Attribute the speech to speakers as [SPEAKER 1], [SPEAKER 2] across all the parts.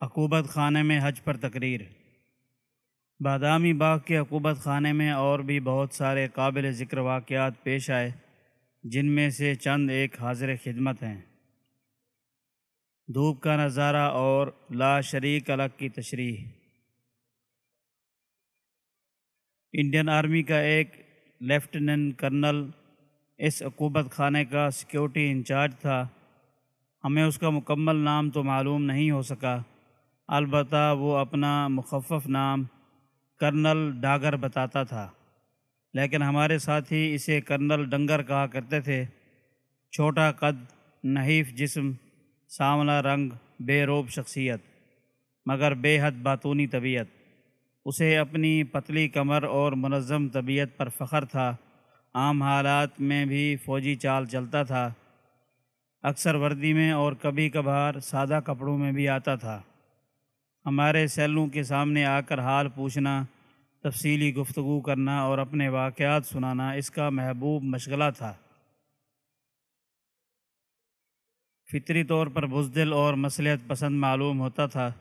[SPEAKER 1] عقوبت خانے میں حج پر تقریر۔ بادامی باغ کے عقوبت خانے میں اور بھی بہت سارے قابل ذکر واقعات پیش آئے، جن میں سے چند ایک حاضر خدمت ہیں۔ دھوپ کا نظارہ اور لا شریک الگ کی تشریح۔ انڈین آرمی کا ایک لیفٹیننٹ کرنل اس عقوبت خانے کا سیکیورٹی انچارج تھا۔ ہمیں اس کا مکمل نام تو معلوم نہیں ہو سکا۔ البتہ وہ اپنا مخفف نام کرنل ڈاگر بتاتا تھا۔ لیکن ہمارے ساتھی اسے کرنل ڈنگر کہا کرتے تھے۔ چھوٹا قد، نحیف جسم، سامنا رنگ، بے روب شخصیت، مگر بے حد باتونی طبیعت۔ اسے اپنی پتلی کمر اور منظم طبیعت پر فخر تھا۔ عام حالات میں بھی فوجی چال چلتا تھا۔ اکثر وردی میں اور کبھی کبھار سادہ کپڑوں میں بھی آتا تھا۔ ہمارے سیلوں کے سامنے آ کر حال پوچھنا، تفصیلی گفتگو کرنا اور اپنے واقعات سنانا اس کا محبوب مشغلہ تھا۔ فطری طور پر بزدل اور مصلحت پسند معلوم ہوتا تھا۔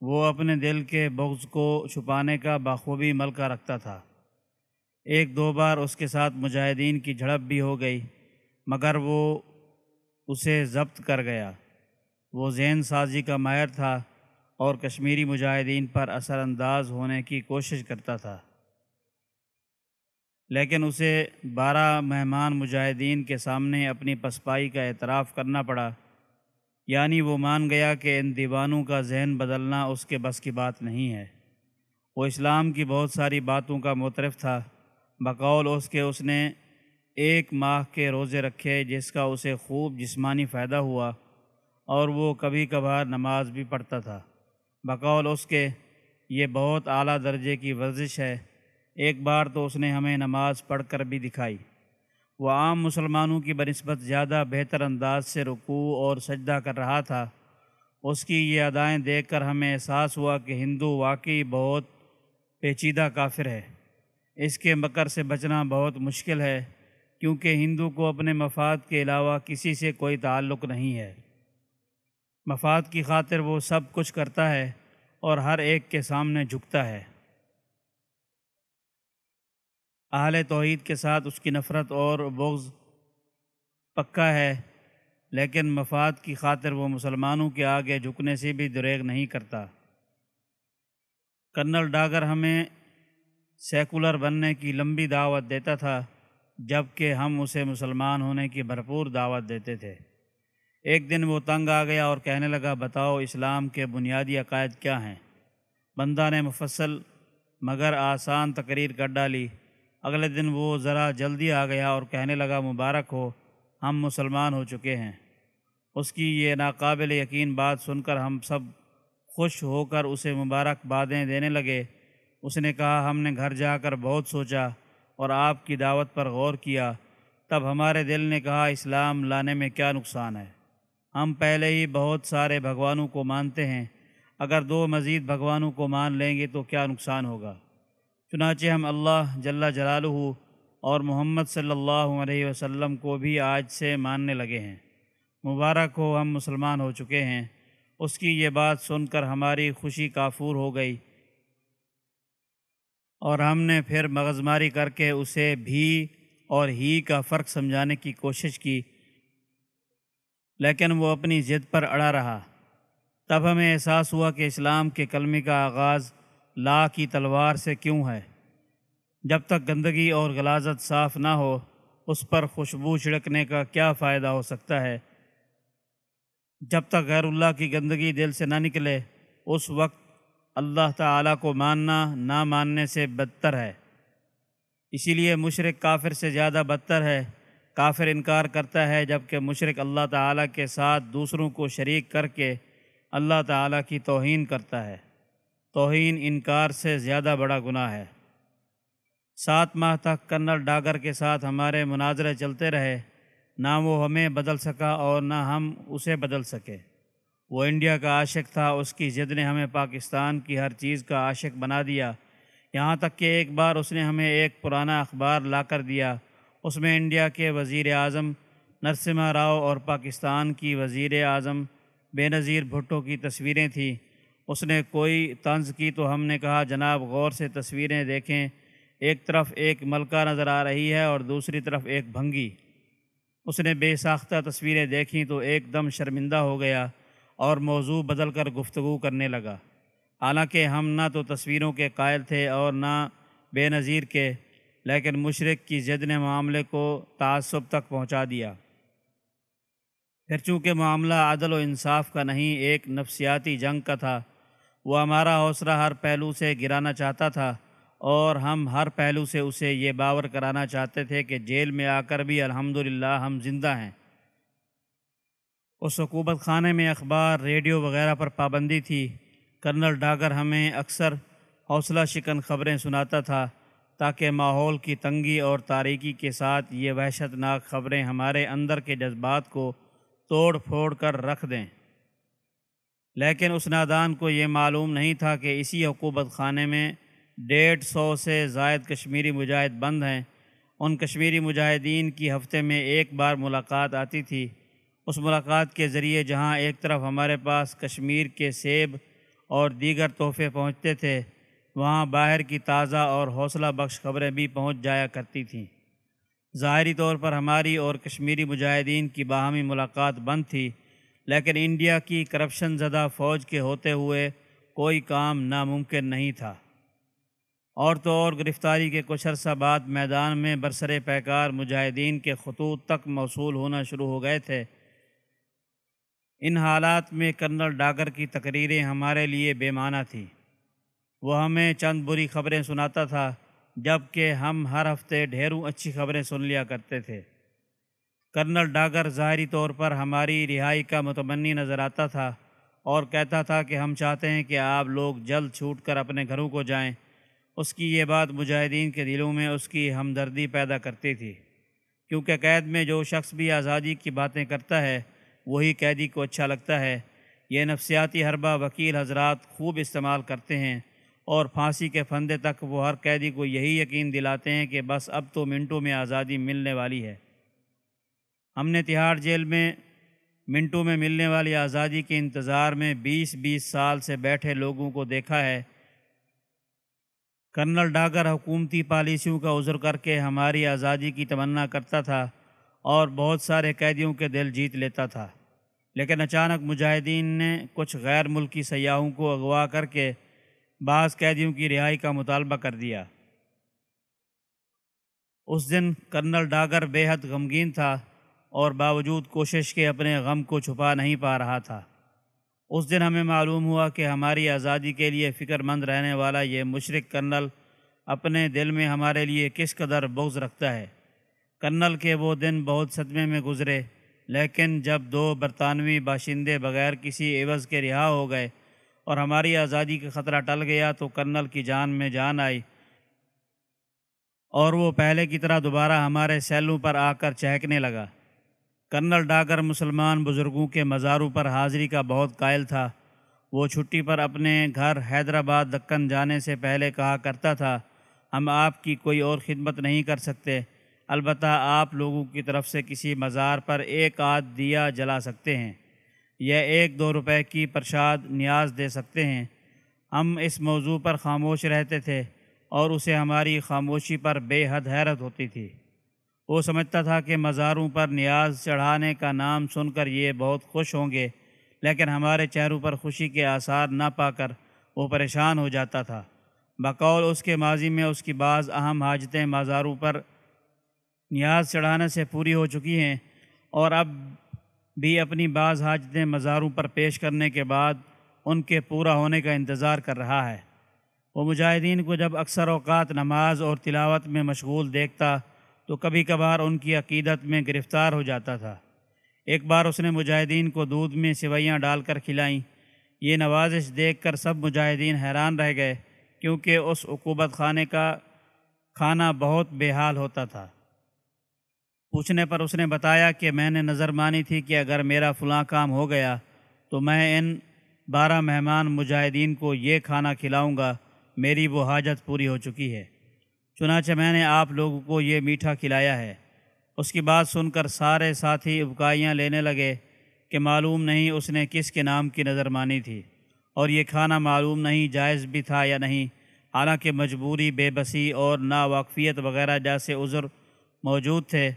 [SPEAKER 1] وہ اپنے دل کے بغض کو چھپانے کا بخوبی ملکہ رکھتا تھا۔ ایک دو بار اس کے ساتھ مجاہدین کی جھڑپ بھی ہو گئی، مگر وہ اسے ضبط کر گیا۔ وہ ذہن سازی کا ماہر تھا۔ اور کشمیری مجاہدین پر اثر انداز ہونے کی کوشش کرتا تھا۔ لیکن اسے بارہ مہمان مجاہدین کے سامنے اپنی پسپائی کا اعتراف کرنا پڑا۔ یعنی وہ مان گیا کہ ان دیوانوں کا ذہن بدلنا اس کے بس کی بات نہیں ہے۔ وہ اسلام کی بہت ساری باتوں کا مترف تھا۔ بقول اس کے اس نے ایک ماہ کے روزے رکھے جس کا اسے خوب جسمانی فائدہ ہوا اور وہ کبھی کبھار نماز بھی پڑھتا تھا۔ بقول اس کے، یہ بہت اعلیٰ درجے کی ورزش ہے۔ ایک بار تو اس نے ہمیں نماز پڑھ کر بھی دکھائی۔ وہ عام مسلمانوں کی بنسبت زیادہ بہتر انداز سے رکوع اور سجدہ کر رہا تھا۔ اس کی یہ ادائیں دیکھ کر ہمیں احساس ہوا کہ ہندو واقعی بہت پیچیدہ کافر ہے۔ اس کے مکر سے بچنا بہت مشکل ہے، کیونکہ ہندو کو اپنے مفاد کے علاوہ کسی سے کوئی تعلق نہیں ہے۔ مفاد کی خاطر وہ سب کچھ کرتا ہے۔ اور ہر ایک کے سامنے جھکتا ہے۔ اہل توحید کے ساتھ اس کی نفرت اور بغض پکا ہے، لیکن مفاد کی خاطر وہ مسلمانوں کے آگے جھکنے سے بھی دریغ نہیں کرتا۔ کرنل ڈاگر ہمیں سیکولر بننے کی لمبی دعوت دیتا تھا جبکہ ہم اسے مسلمان ہونے کی بھرپور دعوت دیتے تھے۔ ایک دن وہ تنگ آ گیا اور کہنے لگا، بتاؤ اسلام کے بنیادی عقائد کیا ہیں؟ بندہ نے مفصل مگر آسان تقریر کر ڈالی۔ اگلے دن وہ ذرا جلدی آ گیا اور کہنے لگا، مبارک ہو، ہم مسلمان ہو چکے ہیں۔ اس کی یہ ناقابل یقین بات سن کر ہم سب خوش ہو کر اسے مبارک بادیں دینے لگے۔ اس نے کہا، ہم نے گھر جا کر بہت سوچا اور آپ کی دعوت پر غور کیا۔ تب ہمارے دل نے کہا، اسلام لانے میں کیا نقصان ہے؟ ہم پہلے ہی بہت سارے بھگوانوں کو مانتے ہیں۔ اگر دو مزید بھگوانوں کو مان لیں گے تو کیا نقصان ہوگا؟ چنانچہ ہم اللہ جل جلالہ اور محمد صلی اللہ علیہ وسلم کو بھی آج سے ماننے لگے ہیں۔ مبارک ہو، ہم مسلمان ہو چکے ہیں۔ اس کی یہ بات سن کر ہماری خوشی کافور ہو گئی۔ اور ہم نے پھر مغزماری کر کے اسے بھی اور ہی کا فرق سمجھانے کی کوشش کی۔ لیکن وہ اپنی ضد پر اڑا رہا۔ تب ہمیں احساس ہوا کہ اسلام کے کلمے کا آغاز لا کی تلوار سے کیوں ہے۔ جب تک گندگی اور غلازت صاف نہ ہو، اس پر خوشبو چھڑکنے کا کیا فائدہ ہو سکتا ہے؟ جب تک غیر اللہ کی گندگی دل سے نہ نکلے، اس وقت اللہ تعالیٰ کو ماننا نہ ماننے سے بدتر ہے۔ اسی لیے مشرق کافر سے زیادہ بدتر ہے۔ کافر انکار کرتا ہے جبکہ مشرق اللہ تعالیٰ کے ساتھ دوسروں کو شریک کر کے اللہ تعالیٰ کی توہین کرتا ہے۔ توہین انکار سے زیادہ بڑا گناہ ہے۔ سات ماہ تک کرنل ڈاگر کے ساتھ ہمارے مناظرے چلتے رہے۔ نہ وہ ہمیں بدل سکا اور نہ ہم اسے بدل سکے۔ وہ انڈیا کا عاشق تھا، اس کی ضد نے ہمیں پاکستان کی ہر چیز کا عاشق بنا دیا۔ یہاں تک کہ ایک بار اس نے ہمیں ایک پرانا اخبار لا کر دیا۔ اس میں انڈیا کے وزیر اعظم نرسمہ راؤ اور پاکستان کی وزیر اعظم بے نظیر بھٹو کی تصویریں تھیں۔ اس نے کوئی طنز کی تو ہم نے کہا، جناب، غور سے تصویریں دیکھیں۔ ایک طرف ایک ملکہ نظر آ رہی ہے اور دوسری طرف ایک بھنگی۔ اس نے بے ساختہ تصویریں دیکھیں تو ایک دم شرمندہ ہو گیا اور موضوع بدل کر گفتگو کرنے لگا۔ حالانکہ ہم نہ تو تصویروں کے قائل تھے اور نہ بے نظیر کے۔ لیکن مشرق کی ضد نے معاملے کو تعصب تک پہنچا دیا۔ پھر چونکہ معاملہ عدل و انصاف کا نہیں، ایک نفسیاتی جنگ کا تھا۔ وہ ہمارا حوصلہ ہر پہلو سے گرانا چاہتا تھا اور ہم ہر پہلو سے اسے یہ باور کرانا چاہتے تھے کہ جیل میں آ کر بھی الحمدللہ ہم زندہ ہیں۔ اس حکومت خانے میں اخبار، ریڈیو وغیرہ پر پابندی تھی۔ کرنل ڈاگر ہمیں اکثر حوصلہ شکن خبریں سناتا تھا۔ تاکہ ماحول کی تنگی اور تاریکی کے ساتھ یہ وحشت ناک خبریں ہمارے اندر کے جذبات کو توڑ پھوڑ کر رکھ دیں۔ لیکن اس نادان کو یہ معلوم نہیں تھا کہ اسی حکومت خانے میں ڈیڑھ سو سے زائد کشمیری مجاہد بند ہیں۔ ان کشمیری مجاہدین کی ہفتے میں ایک بار ملاقات آتی تھی۔ اس ملاقات کے ذریعے جہاں ایک طرف ہمارے پاس کشمیر کے سیب اور دیگر تحفے پہنچتے تھے وہاں باہر کی تازہ اور حوصلہ بخش خبریں بھی پہنچ جایا کرتی تھیں۔ ظاہری طور پر ہماری اور کشمیری مجاہدین کی باہمی ملاقات بند تھی، لیکن انڈیا کی کرپشن زدہ فوج کے ہوتے ہوئے کوئی کام ناممکن نہیں تھا۔ اور تو اور گرفتاری کے کچھ عرصہ بعد میدان میں برسر پیکار مجاہدین کے خطوط تک موصول ہونا شروع ہو گئے تھے۔ ان حالات میں کرنل ڈاگر کی تقریریں ہمارے لیے بے معنی تھیں۔ وہ ہمیں چند بری خبریں سناتا تھا جبکہ ہم ہر ہفتے ڈھیروں اچھی خبریں سن لیا کرتے تھے۔ کرنل ڈاگر ظاہری طور پر ہماری رہائی کا متمنی نظر آتا تھا اور کہتا تھا کہ ہم چاہتے ہیں کہ آپ لوگ جلد چھوٹ کر اپنے گھروں کو جائیں۔ اس کی یہ بات مجاہدین کے دلوں میں اس کی ہمدردی پیدا کرتی تھی، کیونکہ قید میں جو شخص بھی آزادی کی باتیں کرتا ہے، وہی قیدی کو اچھا لگتا ہے۔ یہ نفسیاتی حربہ وکیل حضرات خوب استعمال کرتے ہیں۔ اور پھانسی کے پھندے تک وہ ہر قیدی کو یہی یقین دلاتے ہیں کہ بس اب تو منٹوں میں آزادی ملنے والی ہے۔ ہم نے تہاڑ جیل میں منٹوں میں ملنے والی آزادی کے انتظار میں بیس بیس سال سے بیٹھے لوگوں کو دیکھا ہے۔ کرنل ڈاگر حکومتی پالیسیوں کا عذر کر کے ہماری آزادی کی تمنا کرتا تھا اور بہت سارے قیدیوں کے دل جیت لیتا تھا۔ لیکن اچانک مجاہدین نے کچھ غیر ملکی سیاحوں کو اغوا کر کے بعض قیدیوں کی رہائی کا مطالبہ کر دیا۔ اس دن کرنل ڈاگر بے حد غمگین تھا اور باوجود کوشش کے اپنے غم کو چھپا نہیں پا رہا تھا۔ اس دن ہمیں معلوم ہوا کہ ہماری آزادی کے لیے فکر مند رہنے والا یہ مشرق کرنل اپنے دل میں ہمارے لیے کس قدر بغض رکھتا ہے۔ کرنل کے وہ دن بہت صدمے میں گزرے، لیکن جب دو برطانوی باشندے بغیر کسی عوض کے رہا ہو گئے اور ہماری آزادی کا خطرہ ٹل گیا تو کرنل کی جان میں جان آئی۔ اور وہ پہلے کی طرح دوبارہ ہمارے سیلوں پر آ کر چہکنے لگا۔ کرنل ڈاگر مسلمان بزرگوں کے مزاروں پر حاضری کا بہت قائل تھا۔ وہ چھٹی پر اپنے گھر حیدرآباد دکن جانے سے پہلے کہا کرتا تھا، ہم آپ کی کوئی اور خدمت نہیں کر سکتے۔ البتہ آپ لوگوں کی طرف سے کسی مزار پر ایک آدھ دیا جلا سکتے ہیں۔ یا ایک دو روپے کی پرشاد نیاز دے سکتے ہیں۔ ہم اس موضوع پر خاموش رہتے تھے اور اسے ہماری خاموشی پر بے حد حیرت ہوتی تھی۔ وہ سمجھتا تھا کہ مزاروں پر نیاز چڑھانے کا نام سن کر یہ بہت خوش ہوں گے، لیکن ہمارے چہروں پر خوشی کے آثار نہ پا کر وہ پریشان ہو جاتا تھا۔ بقول اس کے ماضی میں اس کی بعض اہم حاجتیں مزاروں پر نیاز چڑھانے سے پوری ہو چکی ہیں اور اب بھی اپنی بعض حاجتیں مزاروں پر پیش کرنے کے بعد ان کے پورا ہونے کا انتظار کر رہا ہے۔ وہ مجاہدین کو جب اکثر اوقات نماز اور تلاوت میں مشغول دیکھتا تو کبھی کبھار ان کی عقیدت میں گرفتار ہو جاتا تھا۔ ایک بار اس نے مجاہدین کو دودھ میں سوئیاں ڈال کر کھلائیں۔ یہ نوازش دیکھ کر سب مجاہدین حیران رہ گئے کیونکہ اس عقوبت خانے کا کھانا بہت بے حال ہوتا تھا۔ پوچھنے پر اس نے بتایا کہ میں نے نظر مانی تھی کہ اگر میرا فلاں کام ہو گیا تو میں ان بارہ مہمان مجاہدین کو یہ کھانا کھلاؤں گا، میری وہ حاجت پوری ہو چکی ہے۔ چنانچہ میں نے آپ لوگوں کو یہ میٹھا کھلایا ہے۔ اس کی بات سن کر سارے ساتھی ابکائیاں لینے لگے کہ معلوم نہیں اس نے کس کے نام کی نظر مانی تھی۔ اور یہ کھانا معلوم نہیں جائز بھی تھا یا نہیں، حالانکہ مجبوری، بے بسی اور ناواقفیت وغیرہ جیسے عذر موجود تھے۔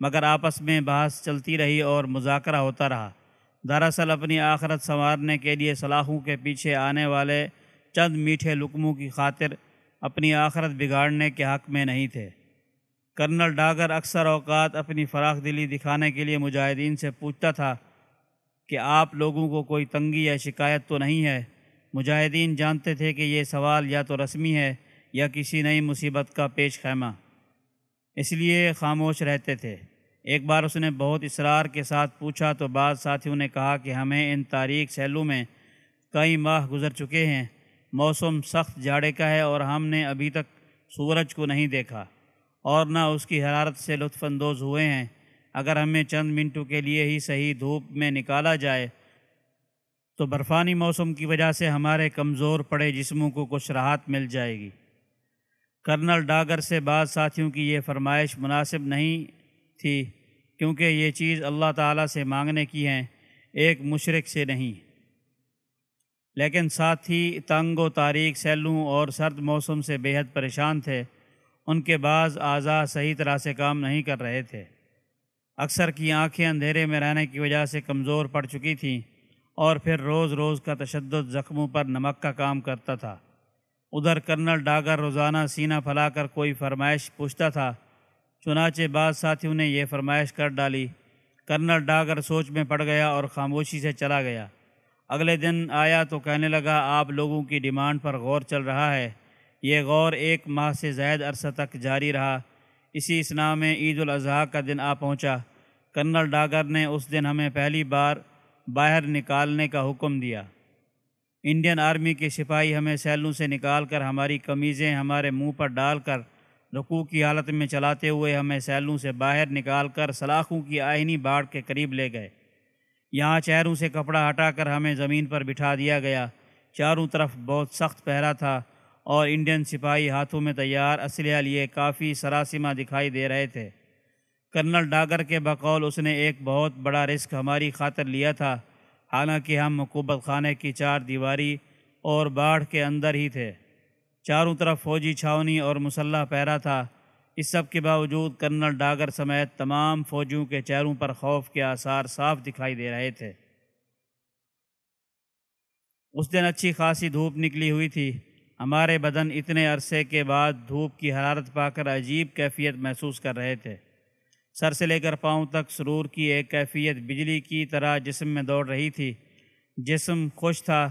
[SPEAKER 1] مگر آپس میں بحث چلتی رہی اور مذاکرہ ہوتا رہا۔ دراصل اپنی آخرت سنوارنے کے لیے صلاحوں کے پیچھے آنے والے چند میٹھے لکموں کی خاطر اپنی آخرت بگاڑنے کے حق میں نہیں تھے۔ کرنل ڈاگر اکثر اوقات اپنی فراخ دلی دکھانے کے لیے مجاہدین سے پوچھتا تھا کہ آپ لوگوں کو کوئی تنگی یا شکایت تو نہیں ہے؟ مجاہدین جانتے تھے کہ یہ سوال یا تو رسمی ہے یا کسی نئی مصیبت کا پیش خیمہ۔ اس لیے خاموش رہتے تھے۔ ایک بار اس نے بہت اصرار کے ساتھ پوچھا تو بعض ساتھیوں نے کہا کہ ہمیں ان تاریخ سیلوں میں کئی ماہ گزر چکے ہیں، موسم سخت جاڑے کا ہے اور ہم نے ابھی تک سورج کو نہیں دیکھا اور نہ اس کی حرارت سے لطف اندوز ہوئے ہیں۔ اگر ہمیں چند منٹوں کے لیے ہی صحیح دھوپ میں نکالا جائے تو برفانی موسم کی وجہ سے ہمارے کمزور پڑے جسموں کو کچھ راحت مل جائے گی۔ کرنل ڈاگر سے بعض ساتھیوں کی یہ فرمائش مناسب نہیں تھی۔ کیونکہ یہ چیز اللہ تعالیٰ سے مانگنے کی ہیں، ایک مشرق سے نہیں۔ لیکن ساتھ ہی تنگ و تاریخ سیلوں اور سرد موسم سے بے حد پریشان تھے۔ ان کے بعض اعضاء صحیح طرح سے کام نہیں کر رہے تھے۔ اکثر کی آنکھیں اندھیرے میں رہنے کی وجہ سے کمزور پڑ چکی تھیں اور پھر روز روز کا تشدد زخموں پر نمک کا کام کرتا تھا۔ ادھر کرنل ڈاگر روزانہ سینہ پھلا کر کوئی فرمائش پوچھتا تھا چنانچہ بعض ساتھیوں نے یہ فرمائش کر ڈالی، کرنل ڈاگر سوچ میں پڑ گیا اور خاموشی سے چلا گیا۔ اگلے دن آیا تو کہنے لگا، آپ لوگوں کی ڈیمانڈ پر غور چل رہا ہے۔ یہ غور ایک ماہ سے زائد عرصہ تک جاری رہا۔ اسی اسنا میں عید الاضحیٰ کا دن آ پہنچا۔ کرنل ڈاگر نے اس دن ہمیں پہلی بار باہر نکالنے کا حکم دیا۔ انڈین آرمی کے سپاہی ہمیں سیلوں سے نکال کر ہماری قمیضیں ہمارے منہ پر ڈال کر رکوع کی حالت میں چلاتے ہوئے ہمیں سیلوں سے باہر نکال کر سلاخوں کی آئینی باڑ کے قریب لے گئے۔ یہاں چہروں سے کپڑا ہٹا کر ہمیں زمین پر بٹھا دیا گیا۔ چاروں طرف بہت سخت پہرا تھا اور انڈین سپاہی ہاتھوں میں تیار اسلحہ لیے کافی سراسمہ دکھائی دے رہے تھے۔ کرنل ڈاگر کے بقول اس نے ایک بہت بڑا رسک ہماری خاطر لیا تھا۔ حالانکہ ہم مقوبت خانے کی چار دیواری اور باڑھ کے اندر ہی تھے۔ چاروں طرف فوجی چھاونی اور مسلح پہرا تھا۔ اس سب کے باوجود کرنل ڈاگر سمیت تمام فوجیوں کے چہروں پر خوف کے آثار صاف دکھائی دے رہے تھے۔ اس دن اچھی خاصی دھوپ نکلی ہوئی تھی۔ ہمارے بدن اتنے عرصے کے بعد دھوپ کی حرارت پا کر عجیب کیفیت محسوس کر رہے تھے۔ سر سے لے کر پاؤں تک سرور کی ایک کیفیت بجلی کی طرح جسم میں دوڑ رہی تھی۔ جسم خوش تھا،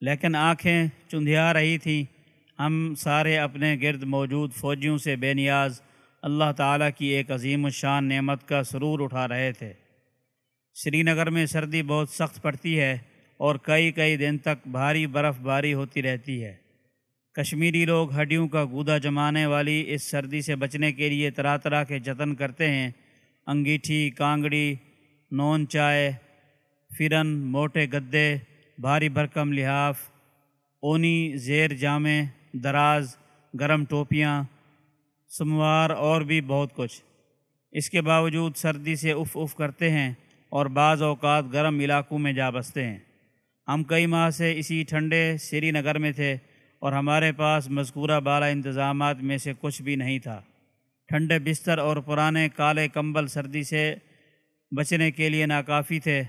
[SPEAKER 1] لیکن آنکھیں چندھیا رہی تھیں۔ ہم سارے اپنے گرد موجود فوجیوں سے بے نیاز اللہ تعالیٰ کی ایک عظیم الشان نعمت کا سرور اٹھا رہے تھے۔ سری نگر میں سردی بہت سخت پڑتی ہے اور کئی کئی دن تک بھاری برف باری ہوتی رہتی ہے۔ کشمیری لوگ ہڈیوں کا گودا جمانے والی اس سردی سے بچنے کے لیے طرح طرح کے جتن کرتے ہیں۔ انگیٹھی، کانگڑی، نون چائے، فرن، موٹے گدے، بھاری بھرکم لحاف، اونی، زیر جامے دراز، گرم ٹوپیاں، سموار اور بھی بہت کچھ۔ اس کے باوجود سردی سے اف اف کرتے ہیں اور بعض اوقات گرم علاقوں میں جا بستے ہیں۔ ہم کئی ماہ سے اسی ٹھنڈے سری نگر میں تھے اور ہمارے پاس مذکورہ بالا انتظامات میں سے کچھ بھی نہیں تھا۔ ٹھنڈے بستر اور پرانے کالے کمبل سردی سے بچنے کے لیے ناکافی تھے۔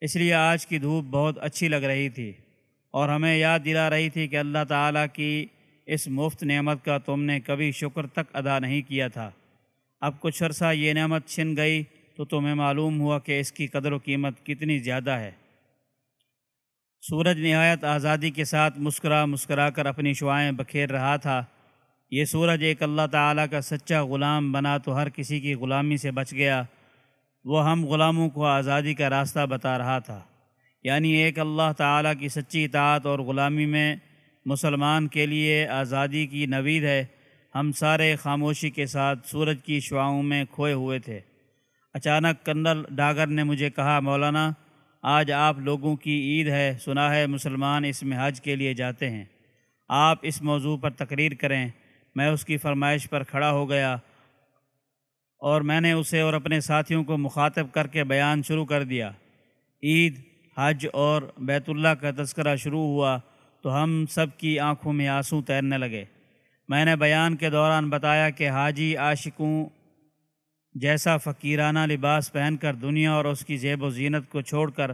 [SPEAKER 1] اس لیے آج کی دھوپ بہت اچھی لگ رہی تھی۔ اور ہمیں یاد دلا رہی تھی کہ اللہ تعالیٰ کی اس مفت نعمت کا تم نے کبھی شکر تک ادا نہیں کیا تھا۔ اب کچھ عرصہ یہ نعمت چھن گئی تو تمہیں معلوم ہوا کہ اس کی قدر و قیمت کتنی زیادہ ہے۔ سورج نہایت آزادی کے ساتھ مسکرا مسکرا کر اپنی شعائیں بکھیر رہا تھا۔ یہ سورج ایک اللہ تعالیٰ کا سچا غلام بنا تو ہر کسی کی غلامی سے بچ گیا۔ وہ ہم غلاموں کو آزادی کا راستہ بتا رہا تھا۔ یعنی ایک اللہ تعالیٰ کی سچی اطاعت اور غلامی میں مسلمان کے لیے آزادی کی نوید ہے۔ ہم سارے خاموشی کے ساتھ سورج کی شعاؤں میں کھوئے ہوئے تھے۔ اچانک کنل ڈاگر نے مجھے کہا، مولانا، آج آپ لوگوں کی عید ہے، سنا ہے مسلمان اس میں حج کے لیے جاتے ہیں۔ آپ اس موضوع پر تقریر کریں۔ میں اس کی فرمائش پر کھڑا ہو گیا اور میں نے اسے اور اپنے ساتھیوں کو مخاطب کر کے بیان شروع کر دیا۔ عید حج اور بیت اللہ کا تذکرہ شروع ہوا تو ہم سب کی آنکھوں میں آنسو تیرنے لگے۔ میں نے بیان کے دوران بتایا کہ حاجی عاشقوں جیسا فقیرانہ لباس پہن کر دنیا اور اس کی زیب و زینت کو چھوڑ کر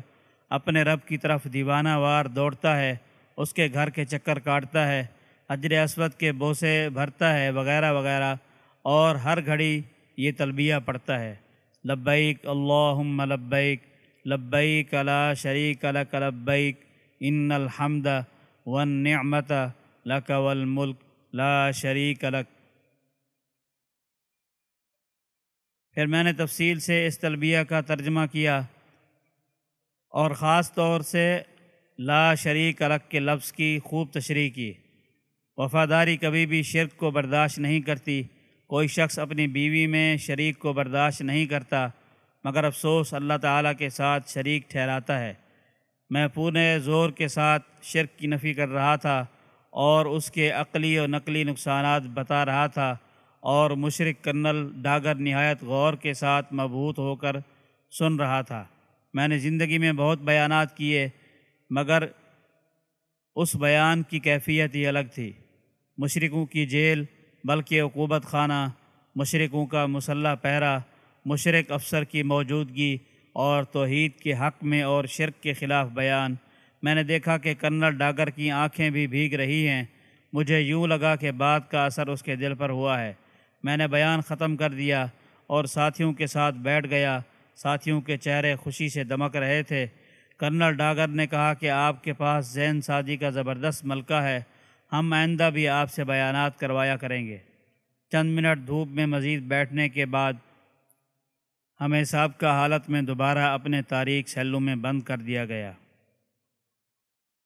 [SPEAKER 1] اپنے رب کی طرف دیوانہ وار دوڑتا ہے، اس کے گھر کے چکر کاٹتا ہے، حجر اسود کے بوسے بھرتا ہے، وغیرہ وغیرہ، اور ہر گھڑی یہ تلبیہ پڑھتا ہے۔ لبیک، اللہم لبیک لبیک لا شریک لک لبیک، ان الحمد والنعمت لک والملک لا شریک لک۔ پھر میں نے تفصیل سے اس تلبیہ کا ترجمہ کیا اور خاص طور سے لا شریک الگ کے لفظ کی خوب تشریح کی۔ وفاداری کبھی بھی شرک کو برداشت نہیں کرتی، کوئی شخص اپنی بیوی میں شریک کو برداشت نہیں کرتا مگر افسوس اللہ تعالیٰ کے ساتھ شریک ٹھہراتا ہے۔ میں پورے زور کے ساتھ شرک کی نفی کر رہا تھا اور اس کے عقلی و نقلی نقصانات بتا رہا تھا اور مشرق کرنل ڈاگر نہایت غور کے ساتھ مبہوت ہو کر سن رہا تھا۔ میں نے زندگی میں بہت بیانات کیے، مگر اس بیان کی کیفیت ہی الگ تھی۔ مشرقوں کی جیل، بلکہ عقوبت خانہ مشرقوں کا مسلح پہرا مشرق افسر کی موجودگی اور توحید کے حق میں اور شرک کے خلاف بیان۔ میں نے دیکھا کہ کرنل ڈاگر کی آنکھیں بھی بھیگ رہی ہیں۔ مجھے یوں لگا کہ بات کا اثر اس کے دل پر ہوا ہے۔ میں نے بیان ختم کر دیا اور ساتھیوں کے ساتھ بیٹھ گیا۔ ساتھیوں کے چہرے خوشی سے دمک رہے تھے۔ کرنل ڈاگر نے کہا کہ آپ کے پاس زین سازی کا زبردست ملکہ ہے۔ ہم آئندہ بھی آپ سے بیانات کروایا کریں گے۔ چند منٹ دھوپ میں مزید بیٹھنے کے بعد ہمیں سابقہ حالت میں دوبارہ اپنے تاریخ سیلوں میں بند کر دیا گیا۔